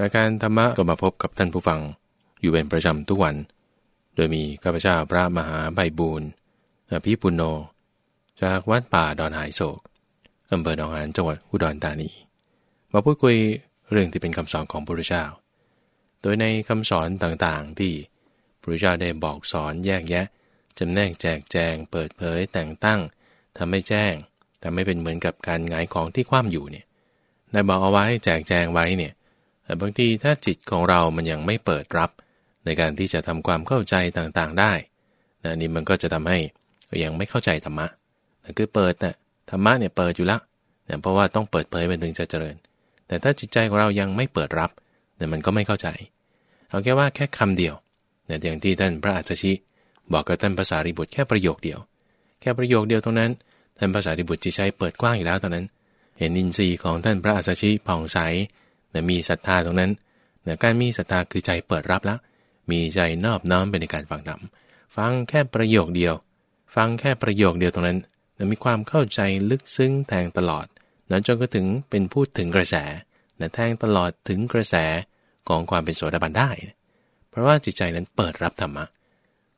รายการธรรมะก็มาพบกับท่านผู้ฟัง อยู่เป็นประจำทุกวัน โดยมีข้าพเจ้าพระมหาใบบูรณ์อภิปุโน จากวัดป่าดอนหายโศกอำเภอหนองหานจังหวัดอุดรธานี มาพูดคุยเรื่องที่เป็นคำสอนของพระพุทธเจ้า โดยในคำสอนต่างๆที่พระพุทธเจ้าได้บอกสอนแยกแยะจำแนกแจกแจง เปิดเผยแต่งตั้งทำให้แจ้งทำให้เป็นเหมือนกับการงายของที่คว่ำอยู่เนี่ยได้บอกเอาไว้แจกแจงไว้เนี่ย บางทีถ้าจิตของเรามันยังไม่เปิดรับ ในการที่จะทำความเข้าใจต่างๆได้นะนี่มันก็จะทำให้ยังไม่เข้าใจธรรมะนะคือเปิดนะธรรมะเนี่ยเปิดอยู่แล้วนะเพราะว่าต้องเปิดเผยมันถึงจะเจริญ แต่ถ้าจิตใจของเรายังไม่เปิดรับเนี่ยมันก็ไม่เข้าใจ เอาแค่ว่าแค่คำเดียวเนี่ยอย่างที่ท่านพระอัจฉริบอกกับท่านภาษาริบุตรแค่ประโยคเดียว แค่ประโยคเดียวตรงนั้น ท่านภาษาริบุตรจิตใจเปิดกว้างอยู่แล้วตอนนั้น เห็นอินทรีย์ของท่านพระอัสสชิผ่องใส นะมีศรัทธาตรงนั้นนะการมีศรัทธาคือใจเปิดรับแล้ว มีใจนอบน้อมไปในการฟังธรรมฟังแค่ประโยคเดียว ฟังแค่ประโยคเดียวตรงนั้นนะมีความเข้าใจลึกซึ้งแทงตลอดนั้นจนก็ถึงเป็นพูดถึงกระแสนะแทงตลอดถึงกระแสของความเป็นโสดาบันได้ เพราะว่าจิตใจนั้นเปิดรับธรรมะ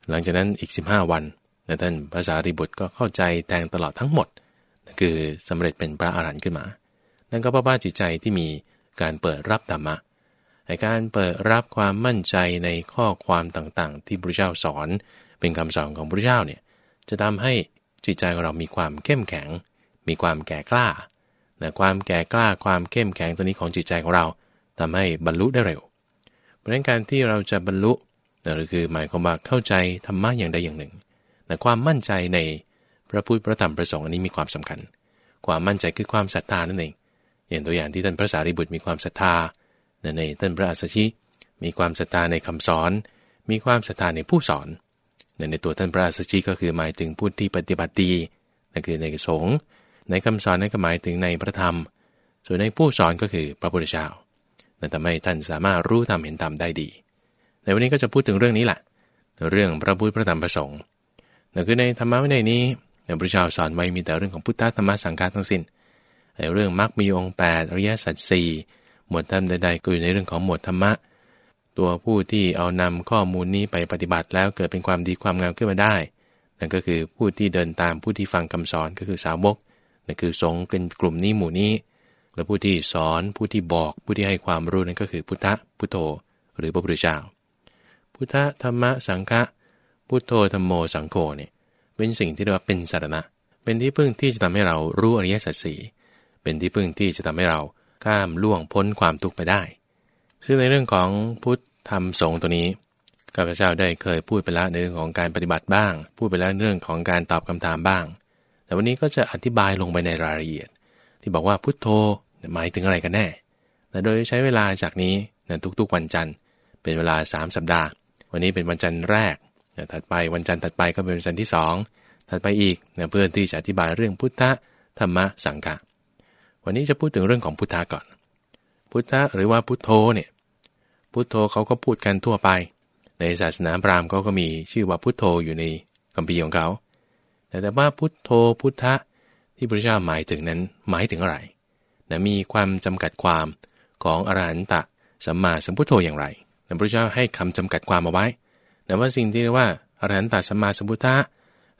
หลังจากนั้นอีก 15 วันนะท่านภาษาริบุตรก็เข้าใจแทงตลอดทั้งหมดนะคือสำเร็จเป็นพระอรหันต์ขึ้นมา นั่นก็เพราะว่าจิตใจที่มี การเปิดรับธรรมะในการเปิดรับความมั่นใจในข้อความต่างๆ ที่พระเจ้าสอนเป็นคำสอนของพระเจ้าเนี่ยจะทำให้จิตใจของเรามีความเข้มแข็ง มีความแก่กล้านะความแก่กล้าความเข้มแข็งตัวนี้ของจิตใจของเราทำให้บรรลุได้เร็ว เพราะนั้นการที่เราจะบรรลุนะหรือคือหมายความว่าเข้าใจธรรมะอย่างใดอย่างหนึ่งนะความมั่นใจในพระพุทธพระธรรมพระสงฆ์อันนี้มีความสำคัญ ความมั่นใจคือความศรัทธานั่นเอง อย่างตัวอย่างที่ท่านพระสารีบุตรมีความศรัทธาในท่านพระอัสสชิ มีความศรัทธาในคำสอน มีความศรัทธาในผู้สอน ในตัวท่านพระอัสสชิก็คือหมายถึงผู้ที่ปฏิบัติดีนั่นคือในสงฆ์ในคำสอนนั้นก็หมายถึงในพระธรรม ส่วนในผู้สอนก็คือพระพุทธเจ้านั่นทำให้ท่านสามารถรู้ธรรมเห็นธรรมได้ดี ในวันนี้ก็จะพูดถึงเรื่องนี้แหละเรื่องพระพุทธพระธรรมพระสงฆ์นั่นคือในธรรมะวินัยนี้พระพุทธเจ้าสอนไว้มีแต่เรื่องของพุทธธรรมสังฆาทั้งสิ้น เรื่องมรรคมีองค์8อริยสัจสี่หมวดธรรมใดๆก็อยู่ในเรื่องของหมวดธรรมะ ตัวผู้ที่เอานำข้อมูลนี้ไปปฏิบัติแล้วเกิดเป็นความดีความงามขึ้นมาได้ นั่นก็คือผู้ที่เดินตามผู้ที่ฟังคำสอนก็คือสาวกนั่นคือสงฆ์เป็นกลุ่มนี้หมู่นี้ และผู้ที่สอนผู้ที่บอกผู้ที่ให้ความรู้นั่นก็คือพุทธพุทโธ หรือพระพุทธเจ้าพุทธธรรมะสังฆะพุทโธธรรมโมสังโฆเนี่ยเป็นสิ่งที่เรียกว่าเป็นสารณะ เป็นที่พึ่งที่จะทำให้เรารู้อริยสัจสี่ เป็นที่พึ่งที่จะทำให้เราข้ามล่วงพ้นความทุกข์ไปได้ ซึ่งในเรื่องของพุทธธรรมสงฆ์ตัวนี้ข้าพเจ้าได้เคยพูดไปแล้วในเรื่องของการปฏิบัติบ้าง พูดไปแล้วเรื่องของการตอบคำถามบ้าง แต่วันนี้ก็จะอธิบายลงไปในรายละเอียด ที่บอกว่าพุทโธหมายถึงอะไรกันแน่แต่โดยใช้เวลาจากนี้นทุกๆวันจันทร์ เป็นเวลา 3 สัปดาห์ วันนี้เป็นวันจันทร์แรกถัดไปวันจันทร์ถัดไปก็เป็นวันจันทร์ที่ 2 ถัดไปอีกเพื่อที่จะอธิบายเรื่องพุทธธรรมะสังฆะ วันนี้จะพูดถึงเรื่องของพุทธะก่อน พุทธะหรือว่าพุทโธเนี่ยพุทโธเขาก็พูดกันทั่วไป ในศาสนาพราหมณ์เขาก็มีชื่อว่าพุทโธอยู่ในคัมภีร์ของเขา แต่แต่ว่าพุทโธพุทธะที่พระเจ้าหมายถึงนั้นหมายถึงอะไรนะมีความจำกัดความของอรหันตะสัมมาสัมพุทโธอย่างไรแต่พระเจ้าให้คำจำกัดความเอาไว้แต่ว่าสิ่งที่เรียกว่าอรหันตะสัมมาสัมพุทธะ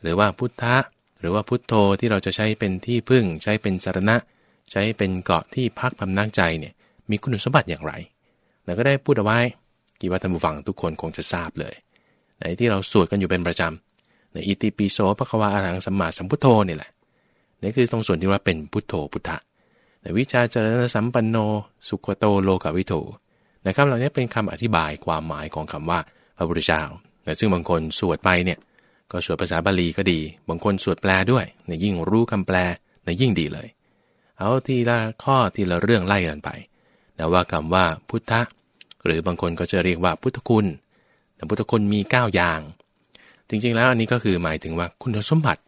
หรือว่าพุทธะหรือว่าพุทโธที่เราจะใช้เป็นที่พึ่งใช้เป็นสารณะ ใช้เป็นเกาะที่พักพำนักใจเนี่ยมีคุณสมบัติอย่างไรแล้วก็ได้พูดเอาไว้กี่ว่าท่านผู้ฟังทุกคนคงจะทราบเลยในที่เราสวดกันอยู่เป็นประจำในอิติปิโสพระควาอรหังสัมมาสัมพุทโธนี่แหละนี่คือตรงส่วนที่ว่าเป็นพุทโธพุทธะในวิชาเจริญสัมปันโน สุขโตโลกวิโถนะครับเหล่านี้เป็นคำอธิบายความหมายของคำว่าพระพุทธเจ้าแต่ซึ่งบางคนสวดไปเนี่ยก็สวดภาษาบาลีก็ดี บางคนสวดแปลด้วยในยิ่งรู้คำแปลในยิ่งดีเลย เอาทีละข้อทีละเรื่องไล่กันไปแต่ว่าคำว่าพุทธะ หรือบางคนก็จะเรียกว่าพุทธคุณ แต่พุทธคุณมี 9 อย่าง จริงๆแล้วอันนี้ก็คือหมายถึงว่าคุณสมบัติ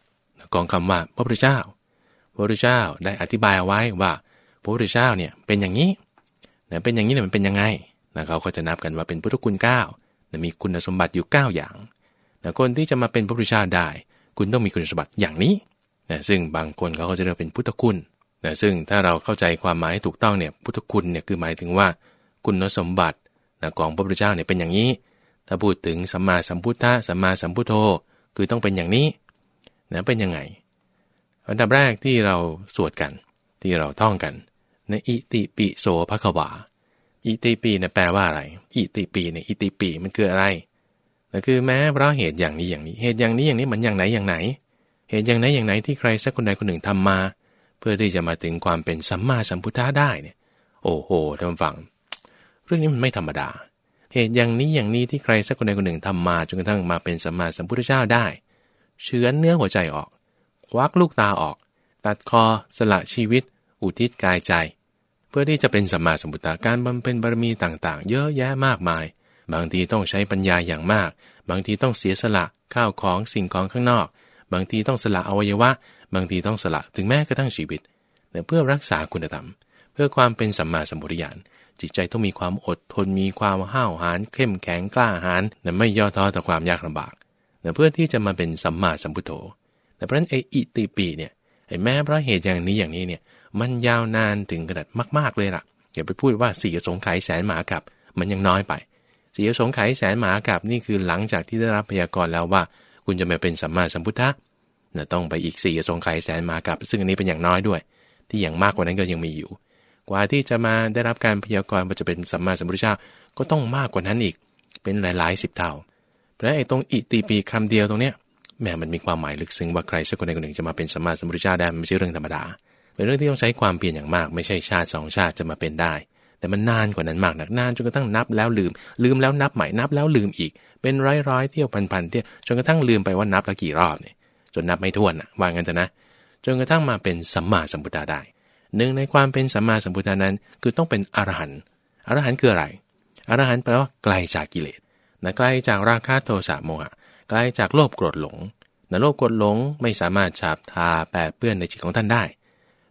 ของคำว่าพระพุทธเจ้า พระพุทธเจ้าได้อธิบายเอาไว้ว่าพระพุทธเจ้าเนี่ยเป็นอย่างนี้นะเป็นอย่างนี้เนี่ยมันเป็นยังไงนะเขาก็จะนับกันว่าเป็นพุทธคุณ9นะมีคุณสมบัติอยู่ 9 อย่างนะคนที่จะมาเป็นพระพุทธเจ้าได้ คุณต้องมีคุณสมบัติอย่างนี้นะซึ่งบางคนเขาก็จะเรียกเป็นพุทธคุณ นะซึ่งถ้าเราเข้าใจความหมายถูกต้องเนี่ยพุทธคุณเนี่ยคือหมายถึงว่า คุณสมบัตินะของพระพุทธเจ้าเนี่ยเป็นอย่างนี้ ถ้าพูดถึงสัมมาสัมพุทธะสัมมาสัมพุทโธคือต้องเป็นอย่างนี้นะเป็นยังไง อันดับแรกที่เราสวดกัน ที่เราท่องกันในอิติปิโสภควาอิติปีเนี่ยแปลว่าอะไร อิติปีเนี่ยอิติปีมันคืออะไรนั่นคือแม้เพราะเหตุอย่างนี้อย่างนี้ เหตุอย่างนี้อย่างนี้เหมือนอย่างไหนอย่างไหน เหตุอย่างไหนอย่างไหนที่ใครสักคนใดคนหนึ่งทำมา เพื่อที่จะมาถึงความเป็นสัมมาสัมพุทธะได้เนี่ย โอ้โหท่านฟัง เรื่องนี้มันไม่ธรรมดา เหตุอย่างนี้อย่างนี้ที่ใครสักคนใดคนหนึ่งทำมาจนกระทั่งมาเป็นสัมมาสัมพุทธเจ้าได้ เชื้อเนื้อหัวใจออก ควักลูกตาออก ตัดคอสละชีวิต อุทิศกายใจ เพื่อที่จะเป็นสัมมาสัมพุทธะการบำเพ็ญบารมีต่างๆ เยอะแยะมากมาย บางทีต้องใช้ปัญญาอย่างมาก บางทีต้องเสียสละข้าวของสิ่งของข้างนอก บางทีต้องสละอวัยวะ บางทีต้องสละถึงแม้กระทั่งชีวิตเพื่อรักษาคุณธรรม เพื่อความเป็นสัมมาสัมพุทธญาณจิตใจต้องมีความอดทนมีความห้าวหาญเข้มแข็งกล้าหาญและไม่ย่อท้อต่อความยากลำบากเพื่อที่จะมาเป็นสัมมาสัมพุทโธแต่เพราะนั้นไอ้อิติปีเนี่ยไอแม้เพราะเหตุอย่างนี้อย่างนี้เนี่ยมันยาวนานถึงขนาดมาก ๆเลยล่ะอย่าไปพูดว่าสี่สงไขยแสนหมากับมันยังน้อยไปสี่สงไขยแสนหมากับนี่คือหลังจากที่ได้รับพยากรณ์แล้วว่า คุณจะมาเป็นสัมมาสัมพุทธะ นะต้องไปอีกสี่สงไขยแสนมากับ ซึ่งอันนี้เป็นอย่างน้อยด้วย ที่อย่างมากกว่านั้นก็ยังมีอยู่ กว่าที่จะมาได้รับการพยากรณ์ว่าจะเป็นสัมมาสัมพุทธเจ้าก็ต้องมากกว่านั้นอีก เป็นหลายๆสิบเท่า เพราะไอ้ตรงอิติปีคำเดียวตรงเนี้ยแม้มันมีความหมายลึกซึ้งว่าใครสักคนใดคนหนึ่งจะมาเป็นสัมมาสัมพุทธเจ้าได้ไม่ใช่เรื่องธรรมดา เป็นเรื่องที่ต้องใช้ความเพียรอย่างมาก ไม่ใช่ชาติสองชาติจะมาเป็นได้ แต่มันนานกว่านั้นมากนักนานจนกระทั่งนับแล้วลืม ลืมแล้วนับใหม่นับแล้วลืมอีก เป็นร้อยร้อยเที่ยวพันพันเที่ยวจนกระทั่งลืมไปว่านับแล้วกี่รอบเนี่ย จนนับไม่ถ้วนว่างั้นจะนะ จนกระทั่งมาเป็นสัมมาสัมพุทธาได้ หนึ่งในความเป็นสัมมาสัมพุทธานั้น คือต้องเป็นอรหันต์อรหันต์คืออะไรอรหันต์แปลว่าไกลจากกิเลสนะไกลจากราคะโทสะโมหะไกลจากโลภโกรธหลงนโลภโกดหลงไม่สามารถฉาบทาแปดเปื้อนในจิตของท่านได้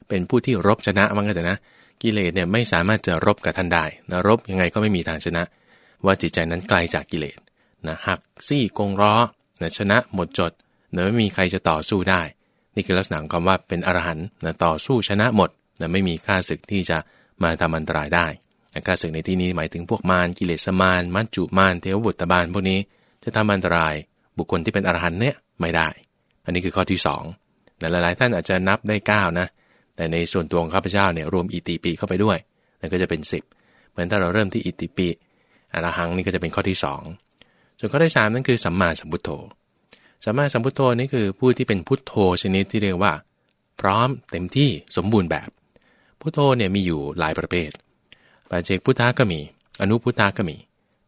เป็นผู้ที่รบชนะมั้งก็แต่นะ กิเลสเนี่ยไม่สามารถจะรบกับท่านได้นะรบยังไงก็ไม่มีทางชนะ ว่าจิตใจนั้นไกลจากกิเลสนะหักซี่กงร้อนะชนะหมดจด นะไม่มีใครจะต่อสู้ได้ นี่คือลักษณะของคำว่าเป็นอรหันต์นะต่อสู้ชนะหมดนะไม่มีค่าศึกที่จะมาทำอันตรายได้ค่าศึกในที่นี้หมายถึงพวกมารกิเลสมารมัจจุมารเทวบุตรบาลพวกนี้จะทำอันตรายบุคคลที่เป็นอรหันต์เนี่ยไม่ได้ อันนี้คือข้อที่2แต่หลาย ๆ ท่านอาจจะนับได้9นะแต่ในส่วนตัวของข้าพเจ้าเนี่ยรวมอิติปีเข้าไปด้วยนั่นก็จะเป็น 10 เหมือนถ้าเราเริ่มที่อิติปีอรหังนี่ก็จะเป็นข้อที่ 2 ส่วนข้อที่3นั่นคือสัมมาสัมพุทโธ สัมมาสัมพุทโธนี่คือผู้ที่เป็นพุทโธชนิดที่เรียกว่า พร้อมเต็มที่สมบูรณ์แบบ พุทโธเนี่ยมีอยู่หลายประเภทปัจเจกพุทธะก็มี อนุพุทธะก็มี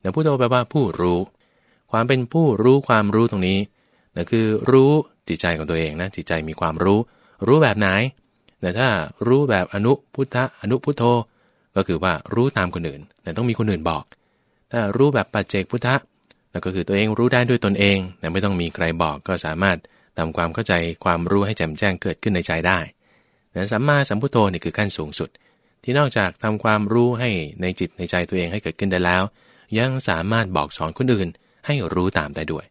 แต่พุทโธแปลว่าผู้รู้ ความเป็นผู้รู้ความรู้ตรงนี้นั่นคือรู้จิตใจของตัวเองนะจิตใจมีความรู้ รู้แบบไหนแต่ถ้ารู้แบบอนุพุทธะอนุพุทโธ ก็คือว่ารู้ตามคนอื่นแต่ต้องมีคนอื่นบอก ถ้ารู้แบบปัจเจกพุทธะ นั่นก็คือตัวเองรู้ได้ด้วยตนเองแต่ไม่ต้องมีใครบอกก็สามารถทำความเข้าใจความรู้ให้แจ่มแจ้งเกิดขึ้นในใจได้แต่สัมมาสัมพุทโธนี่คือขั้นสูงสุด ที่นอกจากทำความรู้ให้ในจิตในใจตัวเองให้เกิดขึ้นได้แล้ว ยังสามารถบอกสอนคนอื่นให้รู้ตามได้ด้วย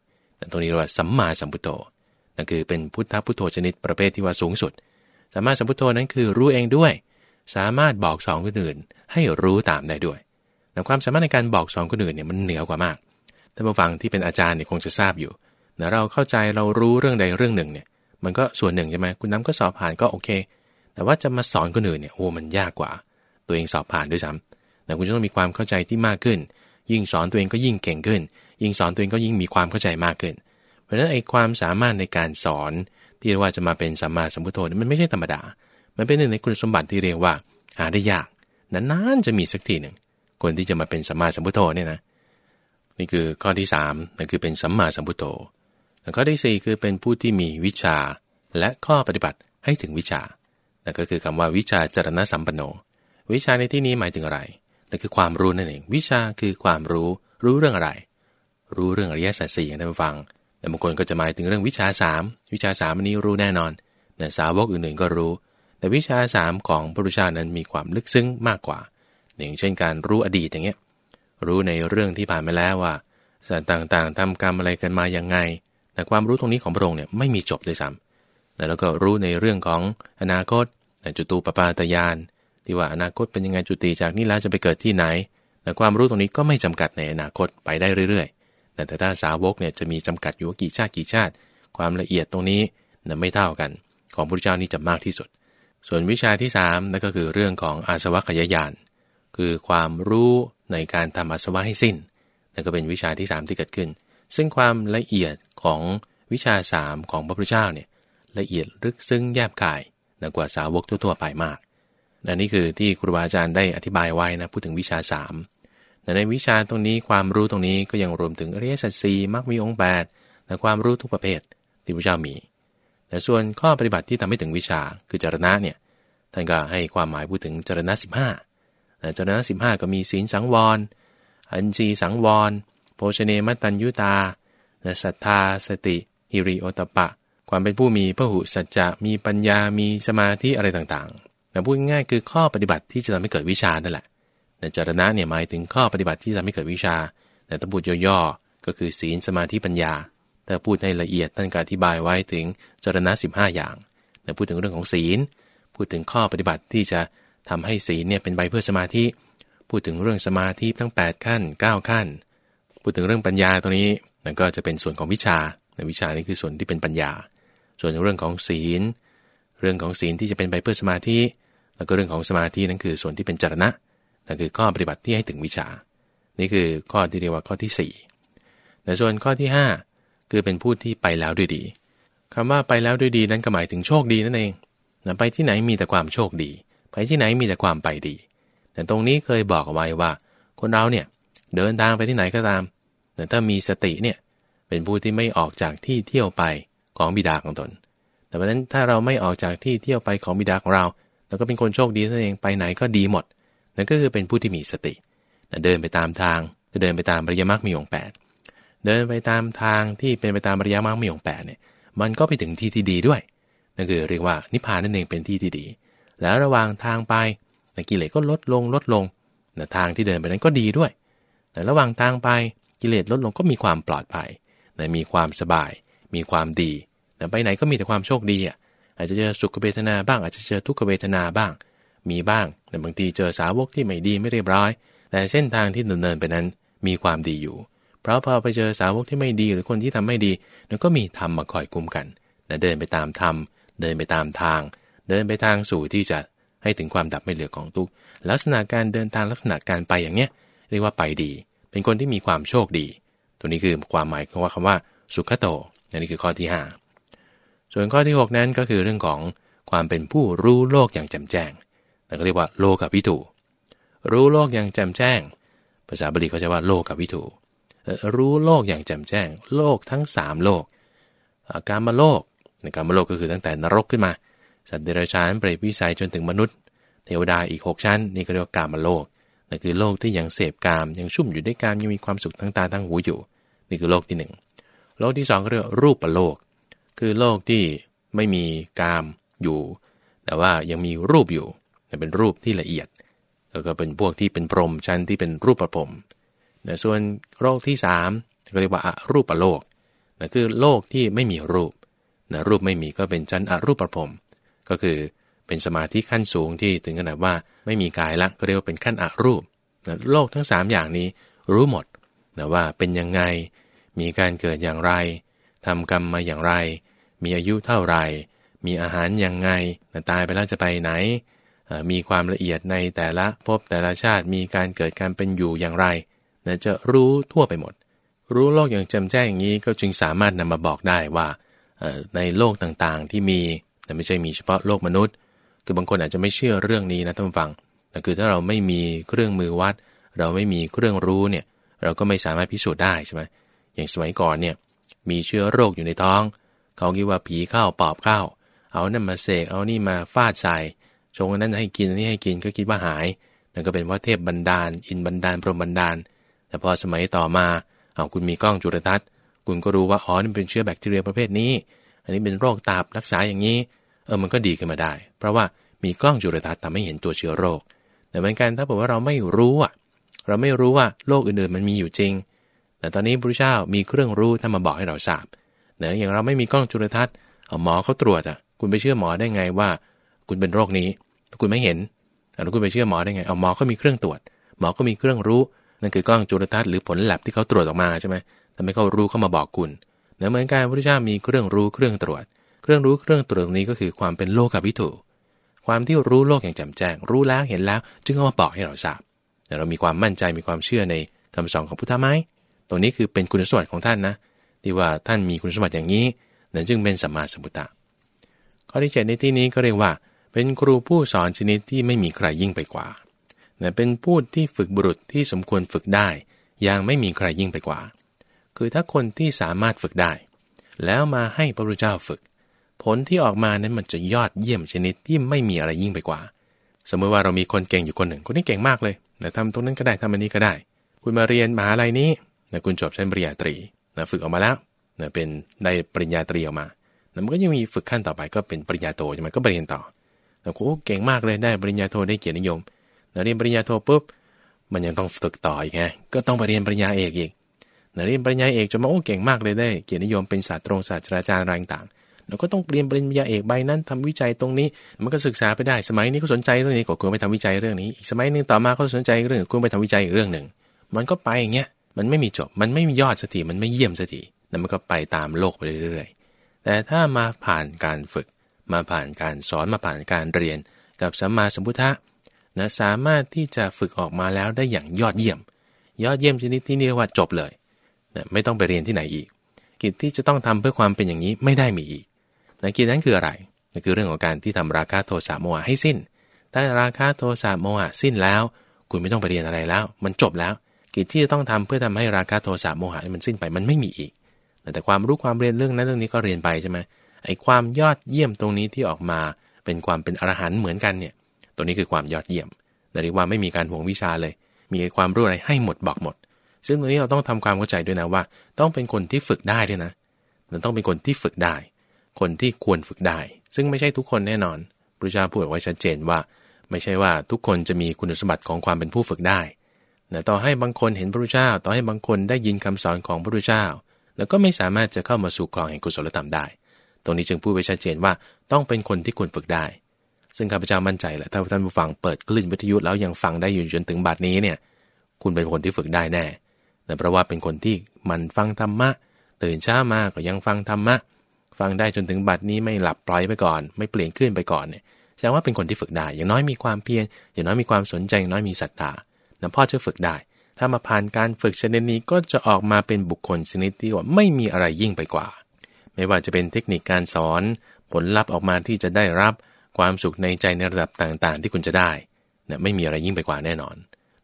ตรงนี้เรียกว่าสัมมาสัมพุทโธนั่นคือเป็นพุทธพุทโธชนิดประเภทที่ว่าสูงสุดสัมมาสัมพุทโธนั้นคือรู้เองด้วย สามารถบอกสองคนอื่นให้รู้ตามได้ด้วยแต่ความสามารถในการบอกสองคนอื่นเนี่ยมันเหนือกว่ามาก ท่านผู้ฟังที่เป็นอาจารย์เนี่ยคงจะทราบอยู่นะเราเข้าใจเรารู้เรื่องใดเรื่องหนึ่งเนี่ย มันก็ส่วนหนึ่งใช่ไหมคุณน้ำก็สอบผ่านก็โอเค แต่ว่าจะมาสอนคนอื่นเนี่ยโอ้มันยากกว่า ตัวเองสอบผ่านด้วยซ้ำแต่คุณจะต้องมีความเข้าใจที่มากขึ้น ยิ่งสอนตัวเองก็ยิ่งเก่งขึ้น ยิ่งสอนตัวเองก็ยิ่งมีความเข้าใจมากขึ้น เพราะฉะนั้นไอ้ความสามารถในการสอนที่เรียกว่าจะมาเป็นสัมมาสัมพุทโธมันไม่ใช่ธรรมดา มันเป็นหนึ่งในคุณสมบัติที่เรียกว่า หาได้ยากนานๆจะมีสักทีหนึ่งคนที่จะมาเป็นสัมมาสัมพุทโธเนี่ยนะ นี่คือข้อที่3นั่นคือเป็นสัมมาสัมพุทโธข้อที่ 4 คือเป็นผู้ที่มีวิชา และข้อปฏิบัติให้ถึงวิชา นั่นก็คือคำว่าวิชาจารณะสัมปันโน วิชาในที่นี้หมายถึงอะไร นั่นคือความรู้นั่นเอง วิชาคือความรู้ รู้เรื่องอะไร รู้เรื่องอริยสัจสี่อย่างท่านฟัง แต่บางคนก็จะหมายถึงเรื่องวิชาสามวิชาสามอันนี้รู้แน่นอนแต่สาวกอื่นๆก็รู้ แต่วิชาสามของพระพุทธเจ้านั้นมีความลึกซึ้งมากกว่า อย่างเช่นการรู้อดีตอย่างเงี้ย รู้ในเรื่องที่ผ่านมาแล้วว่าสัตว์ต่างๆทำกรรมอะไรกันมาอย่างไง แต่ความรู้ตรงนี้ของพระองค์เนี่ยไม่มีจบเลยซ้ำแล้วก็รู้ในเรื่องของอนาคตจุตูปปาตยาน ที่ว่าอนาคตเป็นยังไงจุติจากนี้แล้วจะไปเกิดที่ไหน แต่ความรู้ตรงนี้ก็ไม่จำกัดในอนาคตไปได้เรื่อยๆ แต่ถ้าสาวกเนี่ยจะมีจำกัดอยู่กี่ชาติกี่ชาติ ความละเอียดตรงนี้นะไม่เท่ากัน ของพระเจ้านี่จะมากที่สุด ส่วนวิชาที่3นั่นก็คือเรื่องของอาสวะขยายาน คือความรู้ ในการทำอาสวะให้สิ้นนั่นก็เป็นวิชาที่ 3 ที่เกิดขึ้น ซึ่งความละเอียดของวิชา 3 ของพระพุทธเจ้าเนี่ยละเอียดลึกซึ้งแยบกายกกว่าสาวกทั่วๆไปมากอันนี้คือที่ครูบาอาจารย์ได้อธิบายไว้นะพูดถึงวิชา3แต่ในวิชาตรงนี้ความรู้ตรงนี้ก็ยังรวมถึงอริยสัจสี่มรรคมีองค์แปดและความรู้ทุกประเภทที่พระเจ้ามี แต่ส่วนข้อปฏิบัติที่ทำให้ถึงวิชาคือจรณะเนี่ยท่านก็ให้ความหมายพูดถึงจรณะ15 จรณะ15ก็มีศีลสังวร อันซีสังวร โภชเนมัตัญยุตาศรัทธา สติฮิริโอตปะ ความเป็นผู้มีพหุสัจจะ มีปัญญา มีสมาธิอะไรต่างๆแต่พูดง่ายคือข้อปฏิบัติที่จะทำให้เกิดวิชานั่นแหละในจรณะเนี่ยหมายถึงข้อปฏิบัติที่ทำให้เกิดวิชา แต่ถ้าพูดย่อๆก็คือศีลสมาธิปัญญา แต่พูดในละเอียดท่านก็อธิบายไว้ถึงจารณะ 15 อย่างแต่พูดถึงเรื่องของศีล พูดถึงข้อปฏิบัติที่จะ ทำให้ศีลเนี่ยเป็นใบเพื่อสมาธิ พูดถึงเรื่องสมาธิทั้ง 8 ขั้น 9 ขั้น พูดถึงเรื่องปัญญาตรงนี้นั่นก็จะเป็นส่วนของวิชาในวิชานี้คือส่วนที่เป็นปัญญา ส่วนเรื่องของศีล เรื่องของศีลที่จะเป็นไปเพื่อสมาธิ แล้วก็เรื่องของสมาธินั่นคือส่วนที่เป็นจรณะนั่นคือข้อปฏิบัติที่ให้ถึงวิชา นี่คือข้อที่เรียกว่าข้อที่4แต่ส่วนข้อที่ 5 คือเป็นผู้ที่ไปแล้วด้วยดีคำว่าไปแล้วด้วยดีนั้นก็หมายถึงโชคดีนั่นเองนะไปที่ไหนมีแต่ความโชคดี ไปที่ไหนมีแต่ความไปดี แต่ตรงนี้เคยบอกเอาไว้ว่า คนเราเนี่ยเดินทางไปที่ไหนก็ตาม แต่ถ้ามีสติเนี่ยเป็นผู้ที่ไม่ออกจากที่เที่ยวไปของบิดาของตน แต่เพราะนั้นถ้าเราไม่ออกจากที่เที่ยวไปของบิดาของเราเราก็เป็นคนโชคดีนั่นเองไปไหนก็ดีหมด นั่นก็คือเป็นผู้ที่มีสติเดินไปตามทางก็เดินไปตามบริยมรรคมีองแปดเดินไปตามทางที่เป็นไปตามบริยมรรคมีองแปดเนี่ยมันก็ไปถึงที่ที่ดีด้วย นั่นคือเรียกว่านิพพานนั่นเองเป็นที่ที่ดี แล้วระหว่างทางไปกิเลสก็ลดลงลดลงทางที่เดินไปนั้นก็ดีด้วยแต่ระหว่างทางไปกิเลสลดลงก็มีความปลอดภัยมีความสบาย มีความดีไปไหนก็มีแต่ความโชคดีอะอาจจะเจอสุขเวทนาบ้าง อาจจะเจอทุกขเวทนาบ้าง มีบ้างแต่บางทีเจอสาวกที่ไม่ดีไม่เรียบร้อย แต่เส้นทางที่ดำเนินไปนั้นมีความดีอยู่ เพราะพอไปเจอสาวกที่ไม่ดีหรือคนที่ทำไม่ดี แล้วก็มีธรรมมาคอยกุมกันเดินไปตามธรรม เดินไปตามทาง เดินไปทางสู่ที่จะให้ถึงความดับไม่เหลือของทุกลักษณะการเดินทางลักษณะการไปอย่างเนี้ยเรียกว่าไปดี เป็นคนที่มีความโชคดี ตัวนี้คือความหมายของว่าคำว่าสุขโตอันนี้คือข้อที่ 5 ส่วนข้อที่ 6 นั้นก็คือเรื่องของความเป็นผู้รู้โลกอย่างแจ่มแจ้งแต่ก็เรียกว่าโลกับวิถูรู้โลกอย่างแจ่มแจ้ง ภาษาบาลีเขาใช้ว่าโลกับวิถูรู้โลกอย่างแจ่มแจ้ง โลกทั้ง 3 โลก การมาโลกในการมาโลกก็คือตั้งแต่นรกขึ้นมา สัตว์เดรัจฉานเปรตวิสัยจนถึงมนุษย์ เทวดาอีก 6 ชั้น นี่ก็เรียกว่าการมโลกนั่นคือโลกที่ยังเสพกาม ยังชุ่มอยู่ด้วยกามยังมีความสุขทั้งตาทั้งหูอยู่ นี่คือโลกที่ 1 โลกที่2ก็เรียกรูปประโลก คือโลกที่ไม่มีกามอยู่ แต่ว่ายังมีรูปอยู่แต่เป็นรูปที่ละเอียด แล้วก็เป็นพวกที่เป็นพรหมชั้นที่เป็นรูปประพรมนะส่วนโลกที่3ก็เรียกว่าอรูปประโลกนะคือโลกที่ไม่มีรูปนะรูปไม่มีก็เป็นชั้นอรูปประพรม ก็คือเป็นสมาธิขั้นสูงที่ถึงขนาดว่าไม่มีกายละก็เรียกว่าเป็นขั้นอรูปนะโลกทั้ง 3 อย่างนี้รู้หมดนะว่าเป็นยังไง มีการเกิดอย่างไรทำกรรมมาอย่างไร มีอายุเท่าไรมีอาหารยังไงนะตายไปแล้วจะไปไหน มีความละเอียดในแต่ละภพแต่ละชาติมีการเกิดการเป็นอยู่อย่างไรนะจะรู้ทั่วไปหมด รู้โลกอย่างแจ่มแจ้งอย่างนี้ก็จึงสามารถนำมาบอกได้ว่าในโลกต่างๆที่มี แต่ไม่ใช่มีเฉพาะโลกมนุษย์ คือบางคนอาจจะไม่เชื่อเรื่องนี้นะท่านฟังแต่คือถ้าเราไม่มีเครื่องมือวัด เราไม่มีเครื่องรู้เนี่ยเราก็ไม่สามารถพิสูจน์ได้ใช่ไหมอย่างสมัยก่อนเนี่ยมีเชื้อโรคอยู่ในท้อง เขาคิดว่าผีเข้าปอบเข้า เอานั่นมาเสกเอานี่มาฟาดใส่ชงนั้นให้กินนี่ให้กินก็คิดว่าหายนั่นก็เป็นว่าเทพบันดาล อินบันดาลพรหมบันดาล แต่พอสมัยต่อมาเอาคุณมีกล้องจุลทรรศน์ คุณก็รู้ว่าอ๋อนี่เป็นเชื้อแบคทีเรียประเภทนี้ อันนี้เป็นโรคตับรักษาอย่างนี้ เออมันก็ดีขึ้นมาได้ เพราะว่ามีกล้องจุลทรรศน์ทำให้เห็นตัวเชื้อโรค แต่เหมือนกันถ้าบอกว่าเราไม่รู้อะเราไม่รู้ว่าโรคอื่นๆมันมีอยู่จริง แต่ตอนนี้พระเจ้ามีเครื่องรู้ท่านมาบอกให้เราทราบเนะอย่างเราไม่มีกล้องจุลทรรศน์หมอเขาตรวจอะ คุณไปเชื่อหมอได้ไงว่า คุณเป็นโรคนี้คุณไม่เห็นแล้วคุณไปเชื่อหมอได้ไง เอาหมอเขามีเครื่องตรวจ หมอก็มีเครื่องรู้ นั่นคือกล้องจุลทรรศน์หรือผลแลบที่เขาตรวจออกมาใช่ไหมทำให้เขารู้เข้ามาบอกคุณเนอะเหมือนกันพระพุทธเจ้ามีเครื่องรู้เครื่องตรวจ เครื่องรู้เครื่องตรวจนี้ก็คือความเป็นโลกวิถูความที่รู้โลกอย่างแจ่มแจ้ง รู้แล้วเห็นแล้ว จึงเอามาบอกให้เราทราบเรามีความมั่นใจมีความเชื่อในคำสอนของพุทธไหมตรงนี้คือเป็นคุณสมบัติของท่านนะที่ว่าท่านมีคุณสมบัติอย่างนี้นั่นจึงเป็นสัมมาสัมพุทธะข้อที่เจ็ดในที่นี้ก็เรียกว่า เป็นครูผู้สอนชนิดที่ไม่มีใครยิ่งไปกว่านะเป็นผู้ที่ฝึกบุรุษที่สมควรฝึกได้ยังไม่มีใครยิ่งไปกว่า คือถ้าคนที่สามารถฝึกได้ แล้วมาให้พระพุทธเจ้าฝึก ผลที่ออกมานั้นมันจะยอดเยี่ยมชนิดที่ไม่มีอะไรยิ่งไปกว่า สมมติว่าเรามีคนเก่งอยู่คนหนึ่ง คนนี้เก่งมากเลยแต่ทำตรงนั้นก็ได้ทำอันนี้ก็ได้ คุณมาเรียนมหาลัยนี้นะคุณจบชั้นปริญญาตรีนะฝึกออกมาแล้วนะเป็นได้ปริญญาตรีออกมานะมันก็ยังมีฝึกขั้นต่อไปก็เป็นปริญญาโทใช่ไหมก็ไปเรียนต่อนะโอ้เก่งมากเลยได้ปริญญาโทได้เกียรตินิยมนะเรียนปริญญาโทปุ๊บมันยังต้องฝึกต่ออีกไงก็ต้องไปเรียนปริญญาเอกอีกนะเรียนปริญญาเอกจนมาโอ้เก่งมากเลยได้เกียรตินิยมเป็นศาสตรงศาสตราจารย์อะไรต่าง เราก็ต้องเรียนปริญญาเอกใบนั้นทำวิจัยตรงนี้ มันก็ศึกษาไปได้สมัยนี้เขาสนใจเรื่องนี้ก็ควรไปทำวิจัยเรื่องนี้อีกสมัยหนึ่งต่อมาเขาสนใจเรื่องควรไปทำวิจัยอีกเรื่องหนึ่ง มันก็ไปอย่างเงี้ยมันไม่มีจบมันไม่มียอดสักทีมันไม่เยี่ยมสักทีแล้วมันก็ไปตามโลกไปเรื่อยๆ แต่ถ้ามาผ่านการฝึก มาผ่านการสอนมาผ่านการเรียน กับสัมมาสัมพุทธะนะสามารถที่จะฝึกออกมาแล้วได้อย่างยอดเยี่ยม ยอดเยี่ยมชนิดที่นี่เรียกว่าจบเลยนะไม่ต้องไปเรียนที่ไหนอีก กิจที่จะต้องทำเพื่อความเป็นอย่างนี้ไม่ได้มีอีก นะกิจนั้นคืออะไรนั่นคือเรื่องของการที่ทำราคะโทสะโมหะให้สิ้น ถ้าราคะโทสะโมหะสิ้นแล้ว คุณไม่ต้องไปเรียนอะไรแล้ว มันจบแล้ว กิจที่จะต้องทำเพื่อทำให้ราคะโทสะโมหะมันสิ้นไปมันไม่มีอีก แต่ความรู้ความเรียนเรื่องนั้นเรื่องนี้ก็เรียนไปใช่ไหมไอ้ความยอดเยี่ยมตรงนี้ที่ออกมาเป็นความเป็นอรหันต์เหมือนกันเนี่ย ตัวนี้คือความยอดเยี่ยมเรียกว่าไม่มีการห่วงวิชาเลย มีความรู้อะไรให้หมดบอกหมด ซึ่งตรงนี้เราต้องทำความเข้าใจด้วยนะว่า ต้องเป็นคนที่ฝึกได้ด้วยนะต้องเป็นคนที่ฝึกได้ คนที่ควรฝึกได้ ซึ่งไม่ใช่ทุกคนแน่นอนพระเจ้าพูดไว้ชัดเจนว่า ไม่ใช่ว่าทุกคนจะมีคุณสมบัติของความเป็นผู้ฝึกได้นะต่อให้บางคนเห็นพระเจ้า ต่อให้บางคนได้ยินคำสอนของพระเจ้า แล้วก็ไม่สามารถจะเข้ามาสู่กรองแห่งกุศลธรรมได้ ตรงนี้จึงพูดไว้ชัดเจนว่าต้องเป็นคนที่ควรฝึกได้ ซึ่งข้าพเจ้ามั่นใจแหละถ้าท่านผู้ฟังเปิดคลื่นวิทยุแล้วยังฟังได้อยู่จนถึงบัดนี้เนี่ย คุณเป็นคนที่ฝึกได้แน่แต่เพราะว่าเป็นคนที่มันฟังธรรมะ ตื่นเช้ามาก็ยังฟังธรรมะ ฟังได้จนถึงบัดนี้ไม่หลับปล่อยไปก่อน ไม่เปลี่ยนขึ้นไปก่อนเนี่ยแสดงว่าเป็นคนที่ฝึกได้ อย่างน้อยมีความเพียรอย่างน้อยมีความสนใจอย่างน้อยมีศรัทธานะพ่อจะฝึกได้ ถ้ามาผ่านการฝึกชนิดนี้ก็จะออกมาเป็นบุคคลชนิดที่ว่าไม่มีอะไรยิ่งไปกว่า ไม่ว่าจะเป็นเทคนิคการสอน ผลลัพธ์ออกมาที่จะได้รับความสุขในใจในระดับต่างๆ ที่คุณจะได้นะไม่มีอะไรยิ่งไปกว่าแน่นอน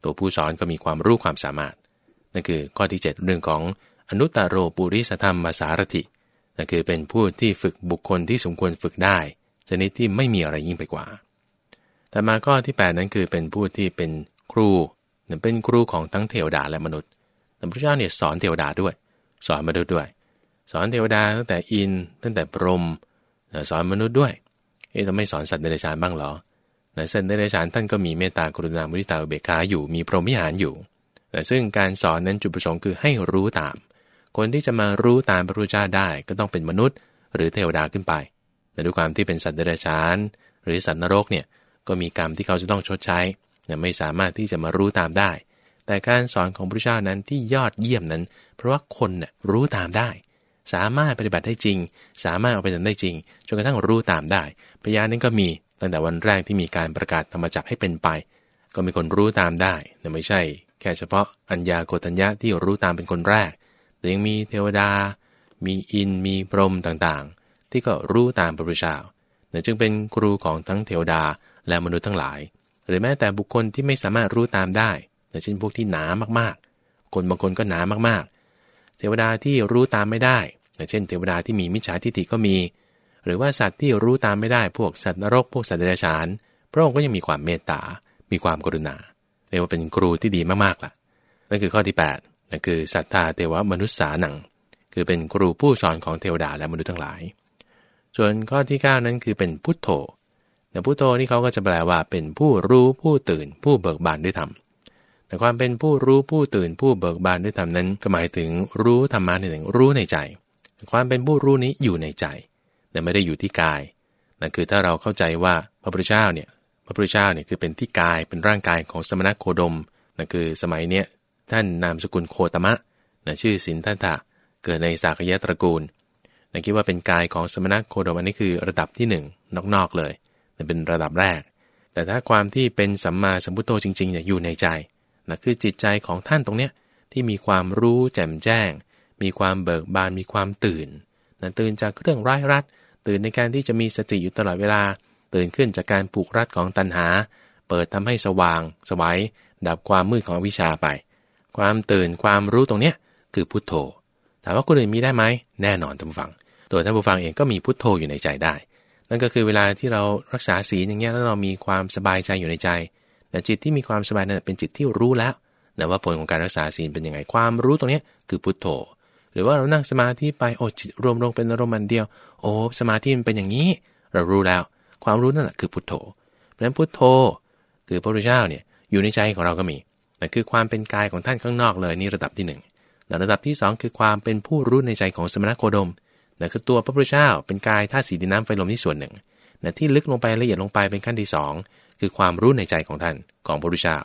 ตัวผู้สอนก็มีความรู้ความสามารถ นั่นคือข้อที่ 7 เรื่องของอนุตตรโรปุริสธรรมมาสารถิ นั่นคือเป็นผู้ที่ฝึกบุคคลที่สมควรฝึกได้ ชนิดที่ไม่มีอะไรยิ่งไปกว่า แต่มาข้อที่ 8 นั้นคือเป็นผู้ที่เป็นครูเป็นครูของทั้งเทวดาและมนุษย์แต่พระเจ้าเนี่ยสอนเทวดาด้วย สอนมนุษย์ด้วย สอนเทวดาตั้งแต่อินตั้งแต่พรหมสอนมนุษย์ด้วย เอ๊ะทำไมสอนสัตว์เดรัจฉานบ้างเหรอในสัตว์เดรัจฉานท่านก็มีเมตตากรุณามุทิตาเบกขาอยู่ มีพรหมิหารอยู่ แต่ซึ่งการสอนนั้นจุดประสงค์คือให้รู้ตาม คนที่จะมารู้ตามพระพุทธเจ้าได้ก็ต้องเป็นมนุษย์ หรือเทวดาขึ้นไป แต่ด้วยความที่เป็นสัตว์เดรัจฉาน หรือสัตว์นรกเนี่ยก็มีกรรมที่เขาจะต้องชดใช้ไม่สามารถที่จะมารู้ตามได้ แต่การสอนของพระเจ้านั้นที่ยอดเยี่ยมนั้น เพราะว่าคนน่ยรู้ตามได้ สามารถปฏิบัติได้จริง สามารถเอาไปทำได้จริงจนกระทั่งรู้ตามได้พยานนั้นก็มีตั้งแต่วันแรกที่มีการประกาศธรรมจักให้เป็นไป ก็มีคนรู้ตามได้แต่ไม่ใช่ แค่เฉพาะอัญญาโกตัญญะที่รู้ตามเป็นคนแรก แต่ยังมีเทวดา มีอิน มีพรหมต่างๆ ที่ก็รู้ตามพระพุทธเจ้าเนี่ยจึงเป็นครูของทั้งเทวดาและมนุษย์ทั้งหลาย หรือแม้แต่บุคคลที่ไม่สามารถรู้ตามได้เช่นพวกที่หนามากๆ คนบางคนก็หนามากๆ เทวดาที่รู้ตามไม่ได้ เช่น เทวดาที่มีมิจฉาทิฏฐิก็มี หรือว่าสัตว์ที่รู้ตามไม่ได้ พวกสัตว์นรก พวกสัตว์เดรัจฉาน พระองค์ก็ยังมีความเมตตา มีความกรุณา เรียกว่าเป็นครูที่ดีมากๆล่ะ นั่นคือข้อที่8 นั่นคือศรัทธาเทวมนุษย์สานัง คือเป็นครูผู้สอนของเทวดาและมนุษย์ทั้งหลาย ส่วนข้อที่ 9 นั้นคือเป็นพุทโธแต่พุทโธนี่เขาก็จะแปลว่าเป็นผู้รู้ผู้ตื่นผู้เบิกบานด้วยธรรมแต่ความเป็นผู้รู้ผู้ตื่นผู้เบิกบานด้วยธรรมนั้นก็หมายถึงรู้ธรรมะในหนึ่งรู้ในใจ ความเป็นผู้รู้นี้อยู่ในใจ แต่ไม่ได้อยู่ที่กายนั่นคือถ้าเราเข้าใจว่าพระพุทธเจ้าเนี่ยพระพุทธเจ้าเนี่ยคือเป็นที่กายเป็นร่างกายของสมณโคดมนั่นคือสมัยเนี้ย ท่านนามสกุลโคตมะนะชื่อสินทัตะเกิดในสากยะตระกูลนะคิดว่าเป็นกายของสมณะโคดมอันนี้คือระดับที่1นนอกๆเลยนะเป็นระดับแรก แต่ถ้าความที่เป็นสัมมาสัมพุทโธจริงๆเนี่ยอยู่ในใจนะคือจิตใจของท่านตรงเนี้ยที่มีความรู้แจ่มแจ้ง มีความเบิกบานมีความตื่นนะตื่นจากเครื่องร้ายรัด ตื่นในการที่จะมีสติอยู่ตลอดเวลา ตื่นขึ้นจากการผูกรัดของตัณหา เปิดทำให้สว่าง สวัยดับความมืดของวิชาไป ความตื่นความรู้ตรงเนี้ยคือพุทโธ ถามว่าคนอื่นมีได้ไหมแน่นอนท่านผู้ฟังตัวท่านผู้ฟังเองก็มีพุทโธอยู่ในใจได้ นั่นก็คือเวลาที่เรารักษาศีลอย่างเงี้ยแล้วเรามีความสบายใจอยู่ในใจแต่จิตที่มีความสบายนั้นเป็นจิตที่รู้แล้วแต่ว่าผลของการรักษาศีลเป็นยังไงความรู้ตรงนี้คือพุทโธ หรือว่าเรานั่งสมาธิไปโอ้จิตรวมลงเป็นอารมณ์อันเดียว โอ้สมาธิมันเป็นอย่างนี้ เรารู้แล้ว ความรู้นั่นแหละคือพุทโธเพราะฉะนั้นพุทโธ คือพระพุทธเจ้าเนี่ยอยู่ในใจของเราก็มี แต่คือความเป็นกายของท่านข้างนอกเลยนี่ระดับที่1นึ่งระดับที่ 2 คือความเป็นผู้รู้ในใจของสมณโคดมนั่นคือตัวพระพุทธเจ้าเป็นกายธาตุสีดินน้ำไฟลมที่ส่วนหนึ่งนะที่ลึกลงไปละเอียดลงไปเป็นขั้นที่ 2 คือความรู้ในใจของท่านของพระพุทธเจ้า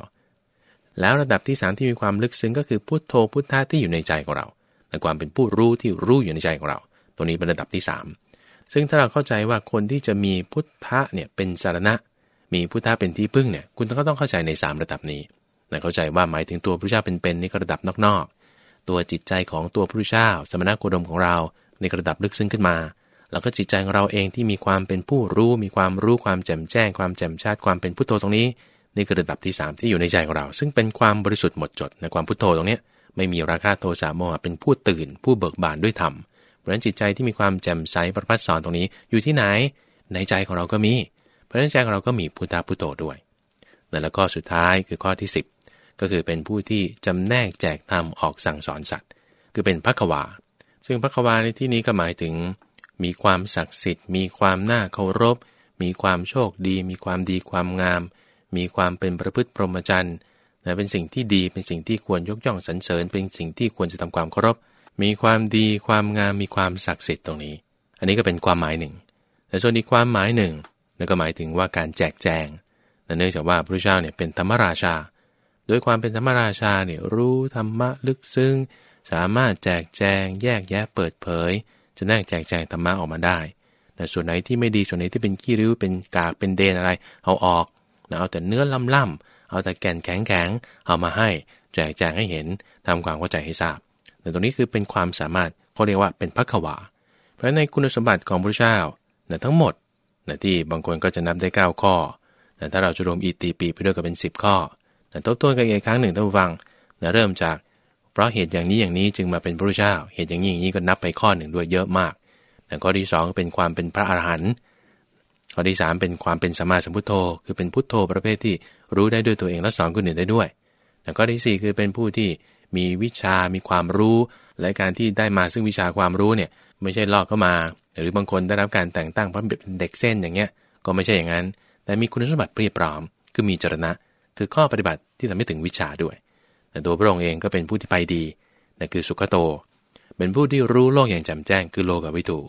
แล้วระดับที่3ที่มีความลึกซึ้งก็คือพุทโธพุทธะที่อยู่ในใจของเราในความเป็นผู้รู้ที่รู้อยู่ในใจของเรา ตัวนี้เป็นระดับที่ 3 ซึ่งถ้าเราเข้าใจว่าคนที่จะมีพุทธะเนี่ยเป็นสารณะ มีพุทธะเป็นที่พึ่งเนี่ยคุณก็ต้องเข้าใจใน 3 ระดับนี้ นะเข้าใจว่าหมายถึงตัวพระเจ้าเป็นๆนี่ก็ระดับนอกๆ ตัวจิตใจของตัวพระเจ้า สมณโคดมของเราในระดับลึกซึ้งขึ้นมา แล้วก็จิตใจของเราเองที่มีความเป็นผู้รู้ มีความรู้ความแจ่มแจ้ง ความแจ่มชัดความเป็นพุทโธตรงนี้ นี่คือระดับที่ 3 ที่อยู่ในใจของเรา ซึ่งเป็นความบริสุทธิ์หมดจดในความพุทโธตรงนี้ไม่มีราคะโทสะโมหะเป็นผู้ตื่น ผู้เบิกบานด้วยธรรมเพราะฉะนั้นจิตใจที่มีความแจ่มใสประพัดสอนตรงนี้อยู่ที่ไหน ในใจของเราก็มี เพราะฉะนั้นใจของเราก็มีพุทธะพุทโธด้วย แล้วก็สุดท้ายคือข้อที่ 10 ก็คือเป็นผู้ที่จำแนกแจกธรรมออกสั่งสอนสัตว์ คือเป็นพักวา ซึ่งพักวาในที่นี้ก็หมายถึง มีความศักดิ์สิทธิ์ มีความน่าเคารพ มีความโชคดี มีความดีความงาม มีความเป็นประพฤติพรหมจรรย์นะเป็นสิ่งที่ดีเป็นสิ่งที่ควรยกย่องสรรเสริญ เป็นสิ่งที่ควรจะทำความเคารพ มีความดีความงามมีความศักดิ์สิทธิ์ตรงนี้ อันนี้ก็เป็นความหมายหนึ่ง แต่ส่วนอีกความหมายหนึ่งนั่นก็หมายถึงว่าการแจกแจงเนื่องจากว่าพระเจ้าเนี่ยเป็นธรรมราชา ดยความเป็นธรรมราชาเนี่ยรู้ธรรมะลึกซึ้ง สามารถแจกแจง แยกแยะเปิดเผย จะแนกแจกแจงธรรมะออกมาได้แต่ส่วนไหนที่ไม่ดีส่วนไหนที่เป็นขี้ริ้วเป็นกากเป็นเดนอะไร เอาออกเอาแต่เนื้อล่ำๆเอาแต่แก่นแข็งๆเอามาให้แจกแจงให้เห็นทำความเข้าใจให้ทราบ แต่ตรงนี้คือเป็นความสามารถเขาเรียกว่าเป็นพักขวา เพราะในคุณสมบัติของพระเจ้านะทั้งหมดนะที่บางคนก็จะนับได้ 9 ข้อแต่ถ้าเราจะรวมอีตีปีไปด้วยก็เป็น 10 ข้อ ทบทวนกันอีกครั้งหนึ่งท่านผู้ฟังนะเริ่มจากเพราะเหตุอย่างนี้อย่างนี้จึงมาเป็นพระเจ้า เหตุอย่างนี้อย่างนี้ก็นับไปข้อหนึ่งด้วยเยอะมากแต่ข้อที่ 2 เป็นความเป็นพระอรหันต์ข้อที่ 3 เป็นความเป็นสัมมาสัมพุทโธ คือเป็นพุทโธประเภทที่รู้ได้ด้วยตัวเองและสอนคนอื่นได้ด้วยแล้วก็ที่ 4 คือเป็นผู้ที่มีวิชา มีความรู้ และการที่ได้มาซึ่งวิชาความรู้เนี่ยไม่ใช่ลอกเข้ามา หรือบางคนได้รับการแต่งตั้งเพราะเป็นเด็กเส้นอย่างเงี้ย ก็ไม่ใช่อย่างนั้น แต่มีคุณสมบัติเปรียบพร้อม คือมีจรณะ คือข้อปฏิบัติที่ทำให้ถึงวิชาด้วย แต่ตัวพระองค์เองก็เป็นผู้ที่ไปดีนั่นคือสุขโต เป็นผู้ที่รู้โลกอย่างแจ่มแจ้งคือโลกวิถู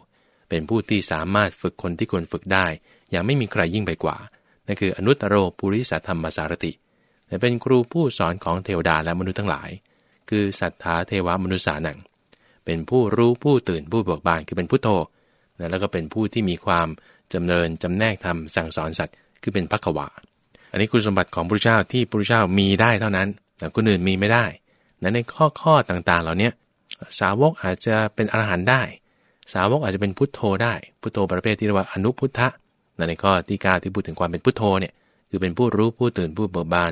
เป็นผู้ที่สามารถฝึกคนที่ควรฝึกได้ อย่างไม่มีใครยิ่งไปกว่า นั่นคืออนุตตรโรปุริสธรรมสารติ แต่เป็นครูผู้สอนของเทวดาและมนุษย์ทั้งหลาย คือสัทธาเทวมนุษย์สานัง เป็นผู้รู้ผู้ตื่นผู้เบิกบานคือเป็นพุทโธ แล้วก็เป็นผู้ที่มีความจำเนินจำแนกธรรมสั่งสอนสัตว์คือเป็นพักวา อันนี้คุณสมบัติของพระเจ้าที่พระเจ้ามีได้เท่านั้นแต่คนอื่นมีไม่ได้นั่นในข้อข้อต่างๆ เหล่านี้สาวกอาจจะเป็นอรหันต์ได้ สาวกอาจจะเป็นพุทโธได้ พุทโธประเภทที่เรียกว่าอนุพุทธะนั่นในข้อที่9ที่พูดถึงความเป็นพุทโธเนี่ยคือเป็นผู้รู้ผู้ตื่นผู้เบิกบาน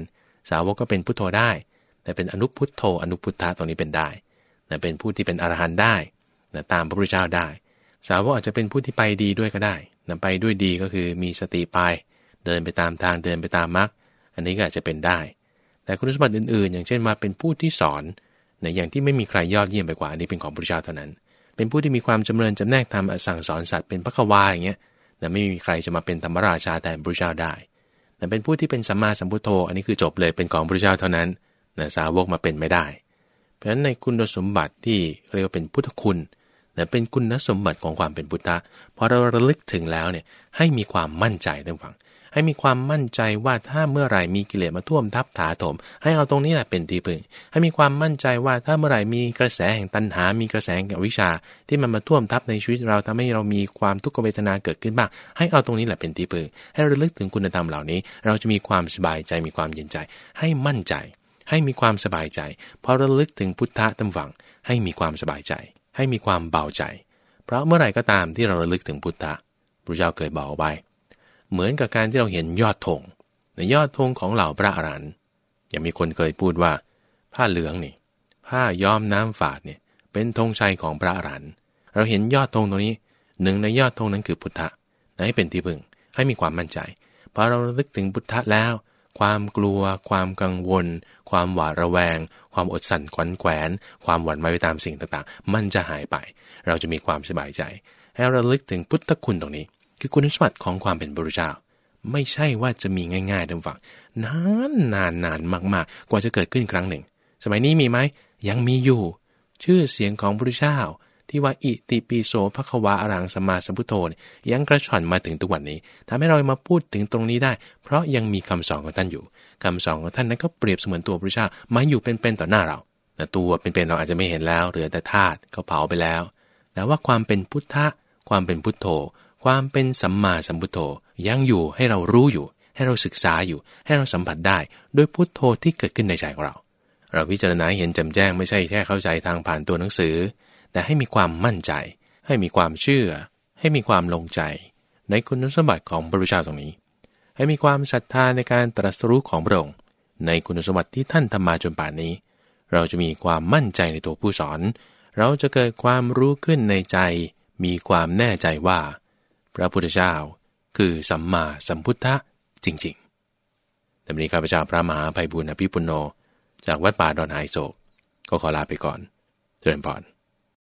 สาวกก็เป็นพุทโธได้ แต่เป็นอนุพุทโธอนุพุทธะตรงนี้เป็นได้แต่เป็นผู้ที่เป็นอรหันต์ได้นะตามพระพุทธเจ้าได้ สาวกอาจจะเป็นผู้ที่ไปดีด้วยก็ได้นะไปด้วยดีก็คือมีสติไป เดินไปตามทางเดินไปตามมรรคอันนี้ก็อาจจะเป็นได้ แต่คุณสมบัติอื่นๆ อย่างเช่นมาเป็นผู้ที่สอนในอย่างที่ไม่มีใครยอดเยี่ยมไปกว่าอันนี้เป็นของพระเจ้าเท่านั้น เป็นผู้ที่มีความจำเริญจำแนกทำสั่งสอนสัตว์เป็นพระควาอย่างเงี้ยแต่ไม่มีใครจะมาเป็นธรรมราชาแทนพระเจ้าได้แต่เป็นผู้ที่เป็นสัมมาสัมพุทโธอันนี้คือจบเลยเป็นของพระเจ้าเท่านั้นนะสาวกมาเป็นไม่ได้ เพราะฉะนั้นในคุณสมบัติที่เรียกว่าเป็นพุทธคุณนะเป็นคุณสมบัติของความเป็นพุทธะพอเราระลึกถึงแล้วเนี่ยให้มีความมั่นใจเรื่องฟัง ให้มีความมั่นใจว่าถ้าเมื่อไหร่มีกิเลสมาท่วมทับถาถม ให้เอาตรงนี้แหละเป็นที่พึ่ง ให้มีความมั่นใจว่าถ้าเมื่อไหร่มีกระแสแห่งตัณหา มีกระแสแห่งวิชา ที่มันมาท่วมทับในชีวิตเราทำให้เรามีความทุกขเวทนาเกิดขึ้นบ้าง ให้เอาตรงนี้แหละเป็นที่พึ่ง ให้ระลึกถึงคุณธรรมเหล่านี้ เราจะมีความสบายใจมีความเย็นใจ ให้มั่นใจ ให้มีความสบายใจพอระลึกถึงพุทธะตำฝัง ให้มีความสบายใจ ให้มีความเบาใจ เพราะเมื่อไหร่ก็ตามที่เราระลึกถึงพุทธะพระเจ้าเคยบอกไว้ เหมือนกับการที่เราเห็นยอดธงในยอดธงของเหล่าพระอรหันต์ยังมีคนเคยพูดว่า ผ้าเหลืองนี่ ผ้าย้อมน้ำฝาดเนี่ยเป็นธงชัยของพระอรหันต์เราเห็นยอดธงตรงนี้หนึ่งในยอดธงนั้นคือพุทธะให้เป็นที่พึ่งให้มีความมั่นใจพอเราลึกถึงพุทธะแล้ว ความกลัว ความกังวล ความหวาดระแวง ความอดสั่นขวัญแขวน ความหวั่นไหวไปตามสิ่งต่างๆ มันจะหายไป เราจะมีความสบายใจ ให้เราลึกถึงพุทธคุณตรงนี้ คือคุณสมบัติของความเป็นบรุเจ้า ไม่ใช่ว่าจะมีง่ายๆดังฝังนานนานนานมากๆ กว่าจะเกิดขึ้นครั้งหนึ่ง สมัยนี้มีไหมยังมีอยู่ ชื่อเสียงของพระเจ้า ที่ว่าอิติปิโสภควาอรังสมาสัมพุทโธยังกระชอนมาถึงทุกวันนี้ทำให้เรามาพูดถึงตรงนี้ได้ เพราะยังมีคำสอนของท่านอยู่คำสอนของท่านนั้นก็เปรียบเสมือนตัวพระเจ้ามาอยู่เป็นๆต่อหน้าเราแต่ตัวเป็นๆเราอาจจะไม่เห็นแล้วเหลือแต่ธาตุเขาเผาไปแล้ว แต่ว่าความเป็นพุทธะความเป็นพุทโธ ความเป็นสัมมาสัมพุทโธยังอยู่ให้เรารู้อยู่ ให้เราศึกษาอยู่ ให้เราสัมผัสได้ด้วยพุทโธที่เกิดขึ้นในใจของเรา เราพิจารณาเห็นแจ่มแจ้งไม่ใช่แค่เข้าใจทางผ่านตัวหนังสือ แต่ให้มีความมั่นใจ ให้มีความเชื่อ ให้มีความลงใจ ในคุณสมบัติของพระพุทธเจ้าตรงนี้ ให้มีความศรัทธาในการตรัสรู้ของพระองค์ในคุณสมบัติที่ท่านทำมาจนป่านนี้ เราจะมีความมั่นใจในตัวผู้สอน เราจะเกิดความรู้ขึ้นในใจ มีความแน่ใจว่า พระพุทธเจ้าคือสัมมาสัมพุทธะจริงๆแต่วันนี้ข้าพเจ้าพระมหาภัยบุญอภิปุโน จากวัดป่าดอนไฮโศกก็ขอลาไปก่อนเจริญพร